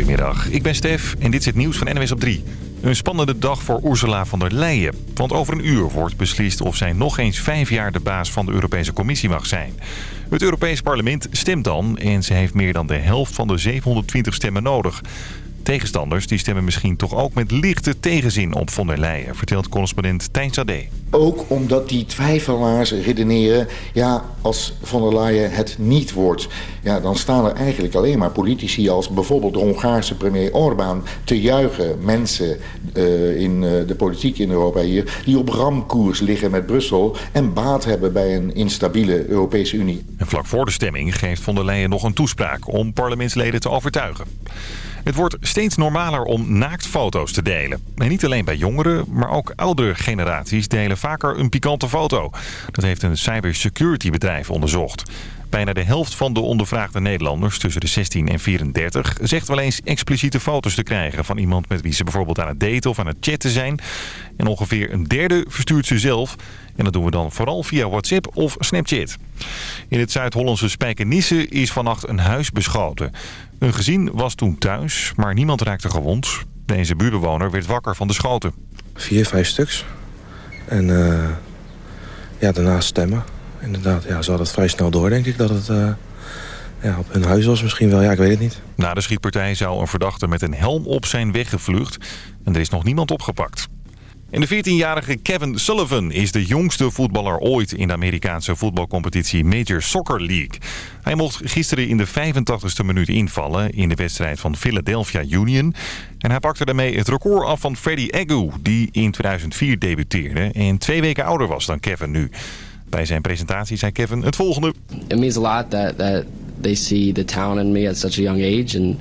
Goedemiddag, ik ben Stef en dit is het nieuws van NWS op 3. Een spannende dag voor Ursula von der Leyen. Want over een uur wordt beslist of zij nog eens vijf jaar de baas van de Europese Commissie mag zijn. Het Europees Parlement stemt dan en ze heeft meer dan de helft van de 720 stemmen nodig. Tegenstanders die stemmen misschien toch ook met lichte tegenzin op von der Leyen, vertelt correspondent Tijn Sade. Ook omdat die twijfelaars redeneren, ja, als von der Leyen het niet wordt... Ja, dan staan er eigenlijk alleen maar politici als bijvoorbeeld de Hongaarse premier Orbán... te juichen mensen uh, in uh, de politiek in Europa hier... die op ramkoers liggen met Brussel en baat hebben bij een instabiele Europese Unie. En vlak voor de stemming geeft von der Leyen nog een toespraak om parlementsleden te overtuigen. Het wordt steeds normaler om naaktfoto's te delen. En niet alleen bij jongeren, maar ook oudere generaties delen vaker een pikante foto. Dat heeft een cybersecurity bedrijf onderzocht. Bijna de helft van de ondervraagde Nederlanders tussen de 16 en 34 zegt wel eens expliciete foto's te krijgen van iemand met wie ze bijvoorbeeld aan het daten of aan het chatten zijn. En ongeveer een derde verstuurt ze zelf. En dat doen we dan vooral via WhatsApp of Snapchat. In het Zuid-Hollandse Spijkenisse is vannacht een huis beschoten. Een gezin was toen thuis, maar niemand raakte gewond. Deze buurbewoner werd wakker van de schoten. Vier, vijf stuks. En uh, ja, daarna stemmen. Inderdaad, ja, ze hadden het vrij snel door, denk ik, dat het... Uh, ja, op hun huis was misschien wel, ja, ik weet het niet. Na de schietpartij zou een verdachte met een helm op zijn weggevlucht. En er is nog niemand opgepakt. En de 14-jarige Kevin Sullivan is de jongste voetballer ooit in de Amerikaanse voetbalcompetitie Major Soccer League. Hij mocht gisteren in de 85ste minuut invallen in de wedstrijd van Philadelphia Union. En hij pakte daarmee het record af van Freddie Agu, die in 2004 debuteerde en twee weken ouder was dan Kevin nu. Bij zijn presentatie zei Kevin het volgende. It means a lot that, that they see the talent in me at such a young age and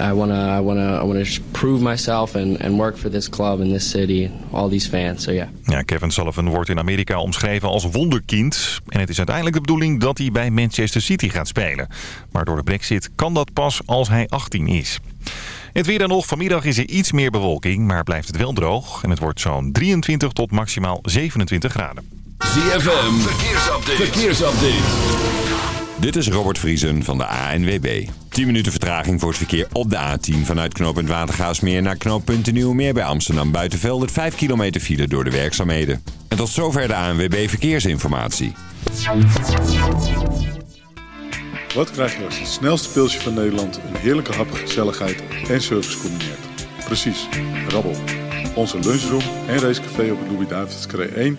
I want to I want to I want to prove myself and and work for this club and this city, all these fans. So yeah. Ja, Kevin Sullivan wordt in Amerika omschreven als wonderkind en het is uiteindelijk de bedoeling dat hij bij Manchester City gaat spelen. Maar door de Brexit kan dat pas als hij 18 is. Het weer dan nog. Vanmiddag is er iets meer bewolking, maar blijft het wel droog. En het wordt zo'n 23 tot maximaal 27 graden. ZFM, verkeersupdate. verkeersupdate. Dit is Robert Vriesen van de ANWB. 10 minuten vertraging voor het verkeer op de A10 vanuit knooppunt Watergaasmeer naar knooppunt Nieuwmeer bij Amsterdam Buitenveldert 5 kilometer file door de werkzaamheden. En tot zover de ANWB Verkeersinformatie. Wat krijg je als het snelste pilsje van Nederland een heerlijke hap, gezelligheid en service combineert? Precies, rabbel. Onze lunchroom en racecafé op het Louis-David's 1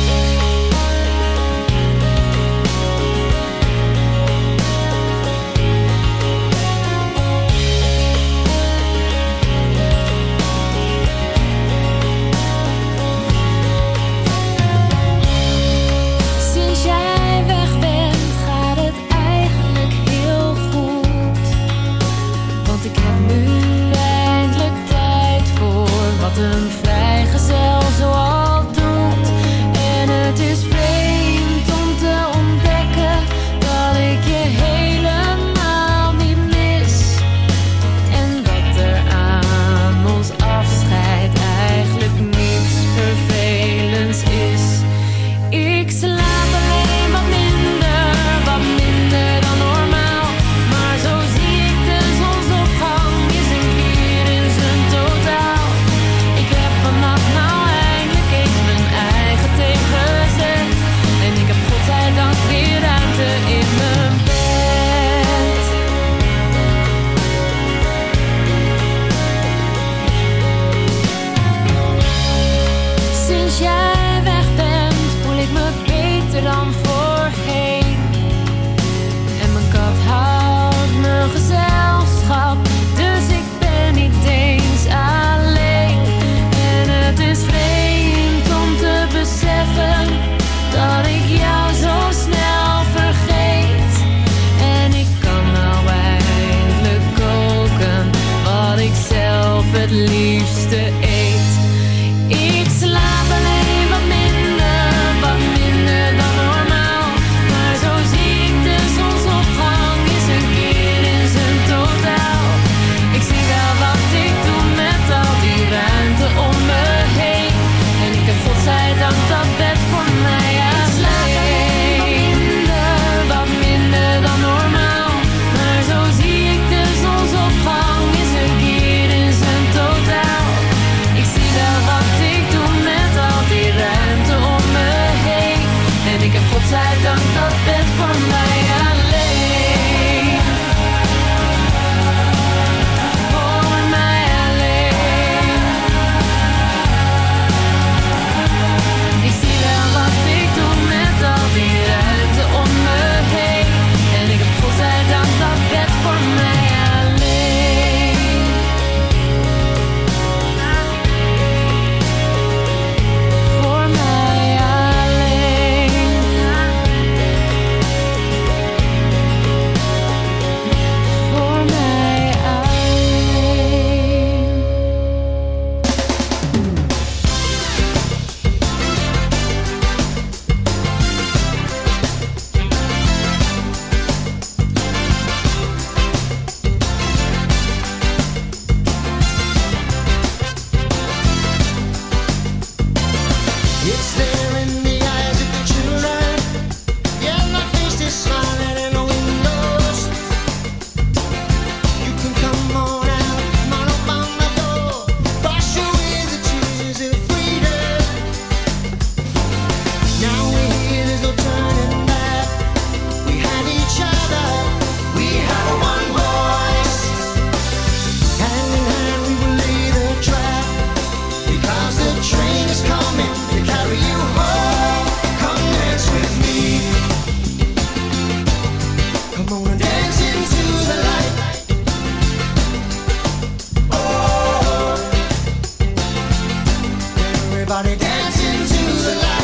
dancing to the light.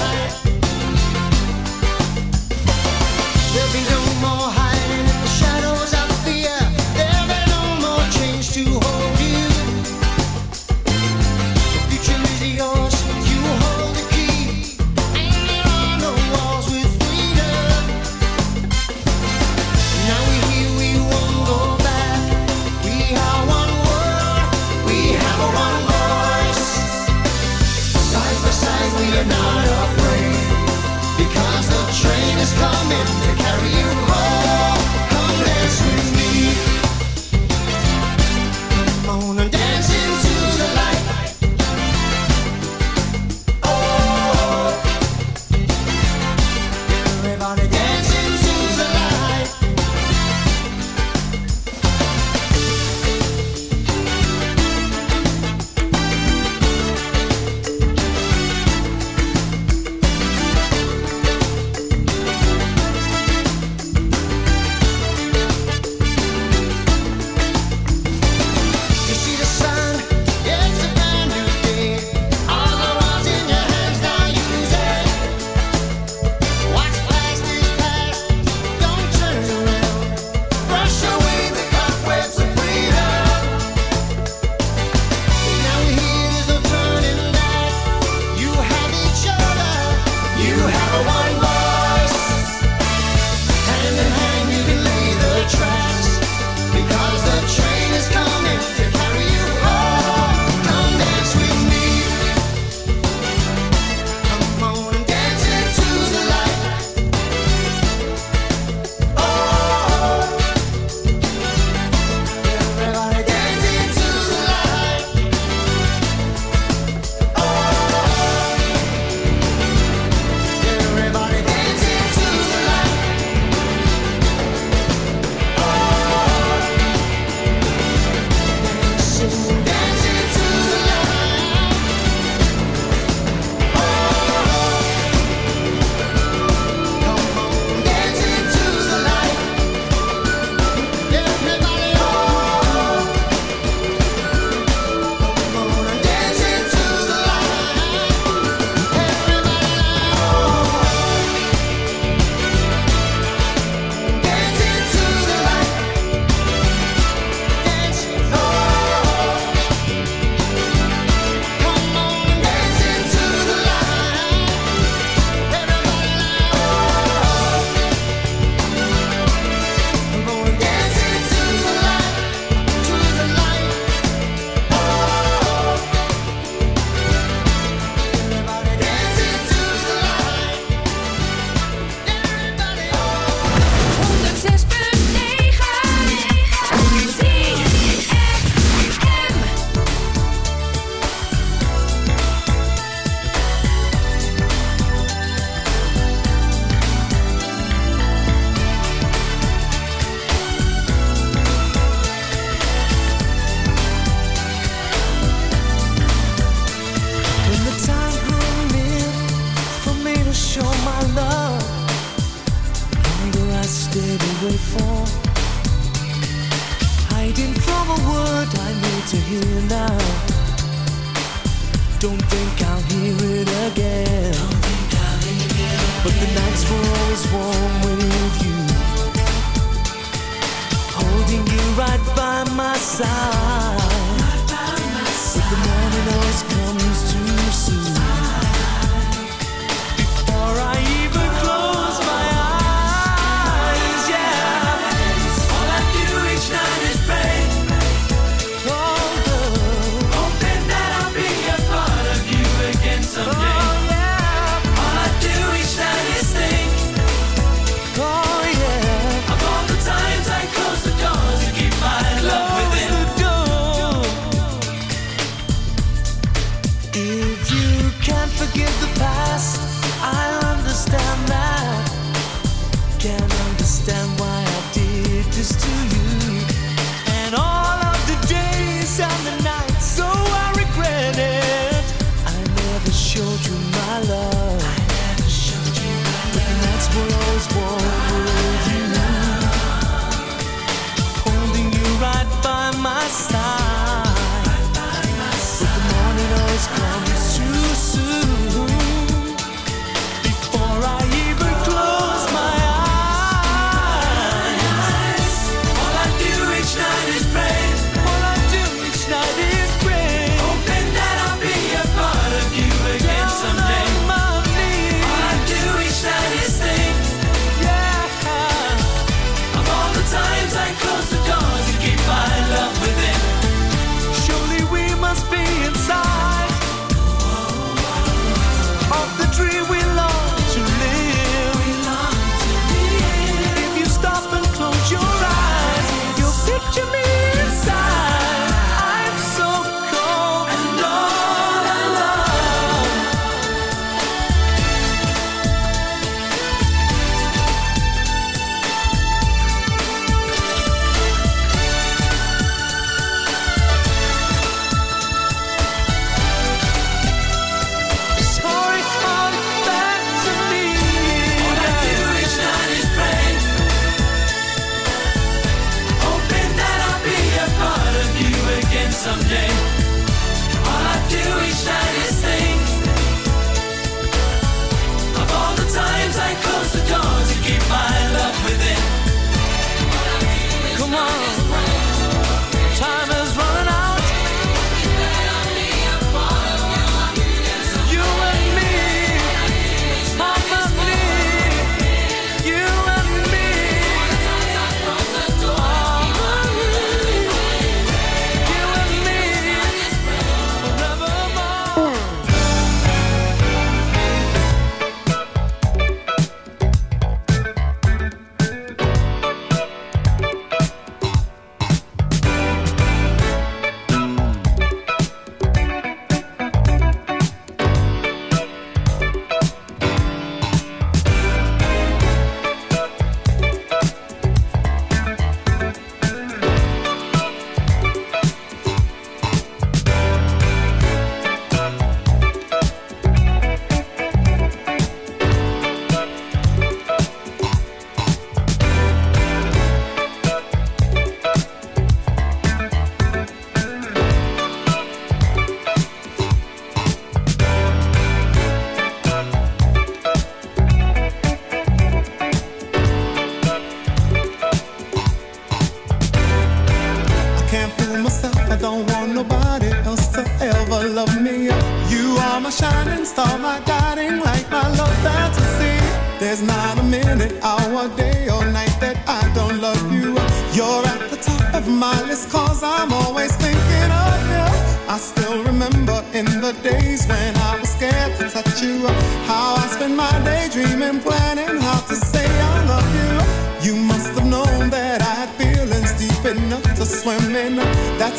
Side.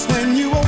When you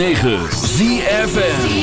106.9 ZFN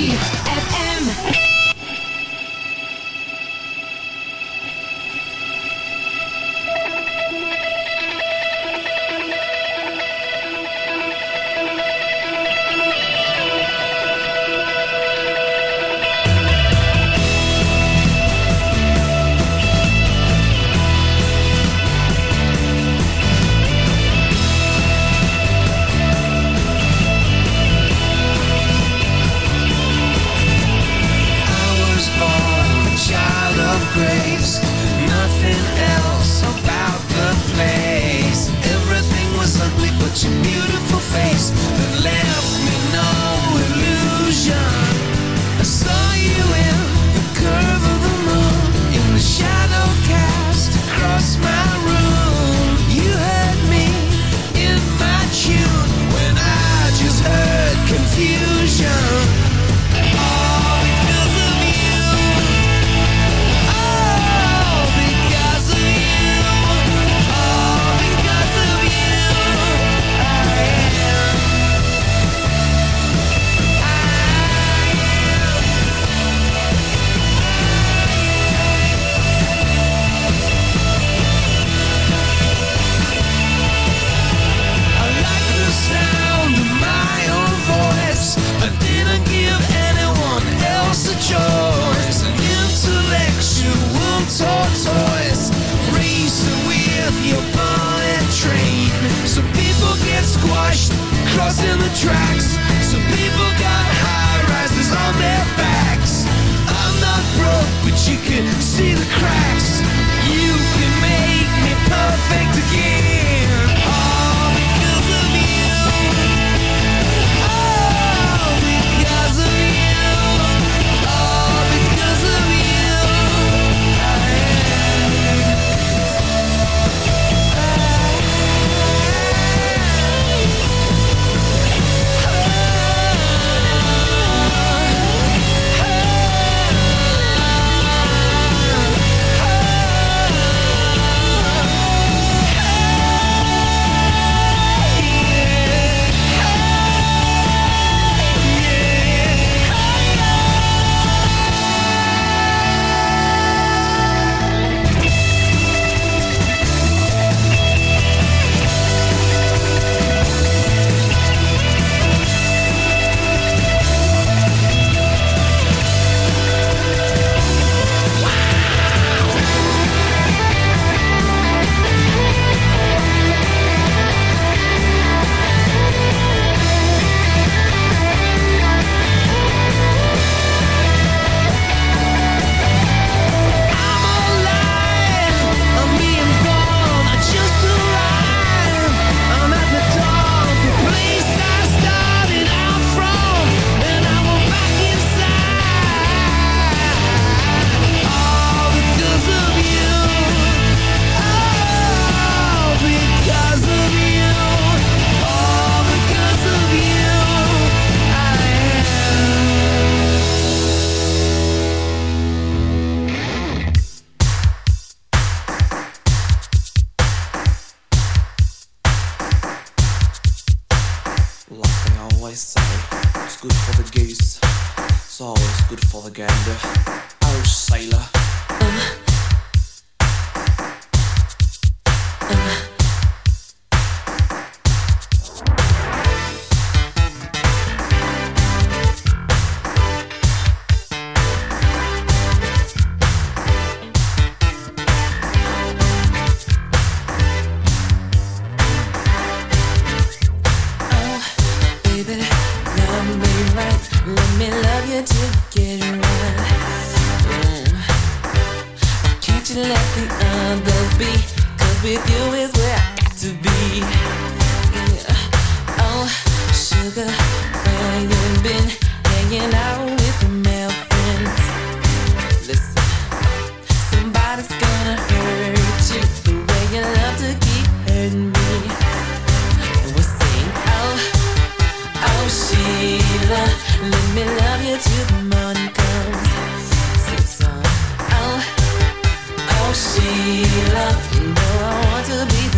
Sheila, you know I want to be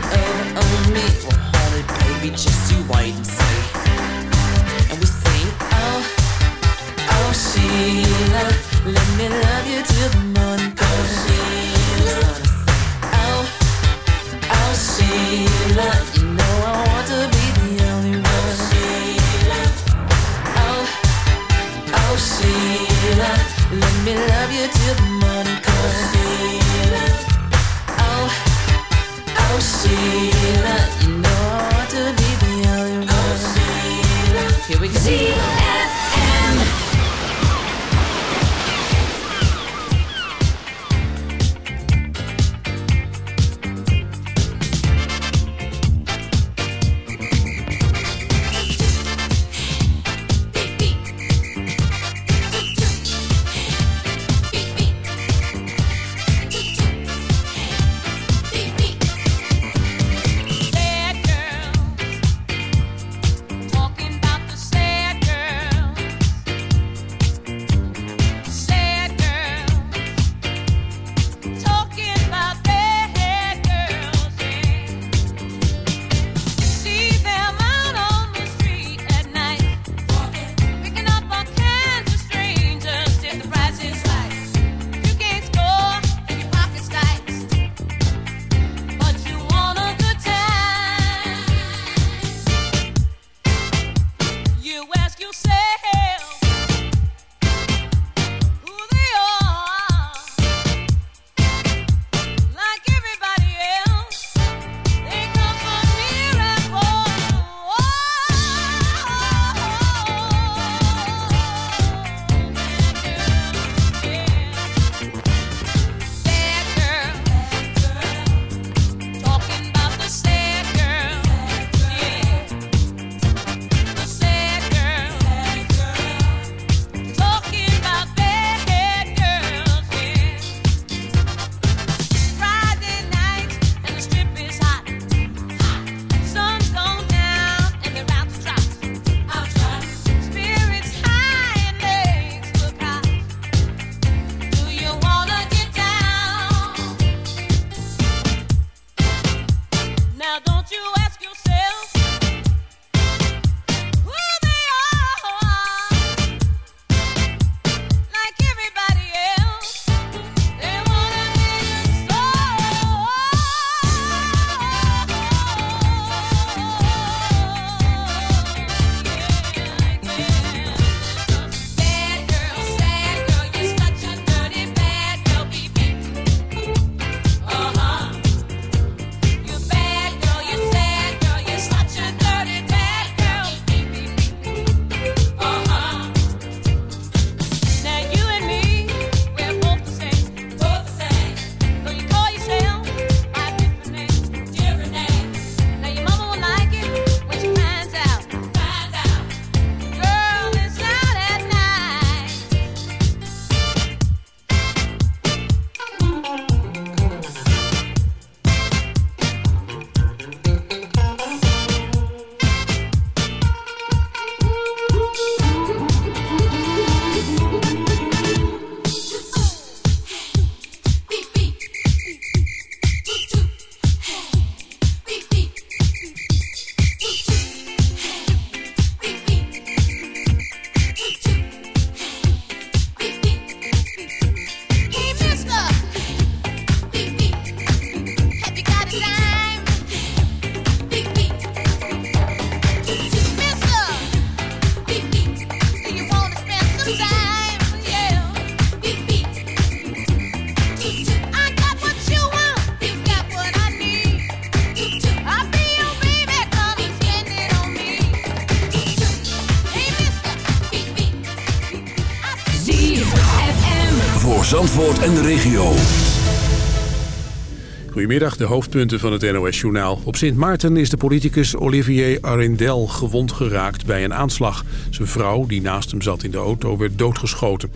coming over on me. Well, honey, baby, just you wait and see. And we sing, oh, oh, Sheila, let me love you till the morning comes. Oh, Sheila, oh, oh, Sheila, you know I want to be the only one. Oh, Sheila, oh, oh, Sheila, let me love you till the Goedemiddag, de hoofdpunten van het NOS-journaal. Op Sint Maarten is de politicus Olivier Arendel gewond geraakt bij een aanslag. Zijn vrouw, die naast hem zat in de auto, werd doodgeschoten.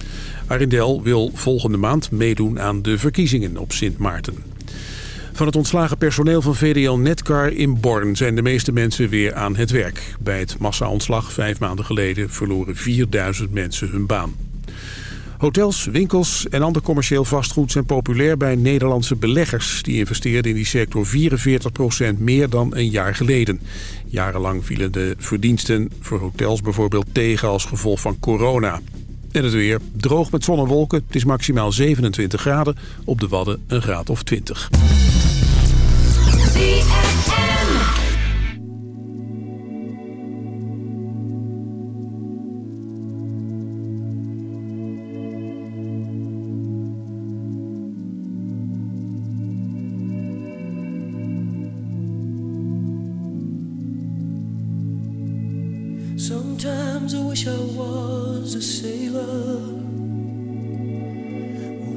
Arendel wil volgende maand meedoen aan de verkiezingen op Sint Maarten. Van het ontslagen personeel van VDL Netcar in Born zijn de meeste mensen weer aan het werk. Bij het massa-ontslag vijf maanden geleden verloren 4000 mensen hun baan. Hotels, winkels en ander commercieel vastgoed zijn populair bij Nederlandse beleggers. Die investeerden in die sector 44% meer dan een jaar geleden. Jarenlang vielen de verdiensten voor hotels bijvoorbeeld tegen als gevolg van corona. En het weer droog met zon en wolken. Het is maximaal 27 graden. Op de Wadden een graad of 20.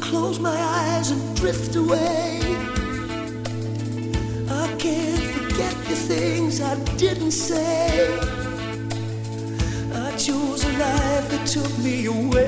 close my eyes and drift away. I can't forget the things I didn't say. I chose a life that took me away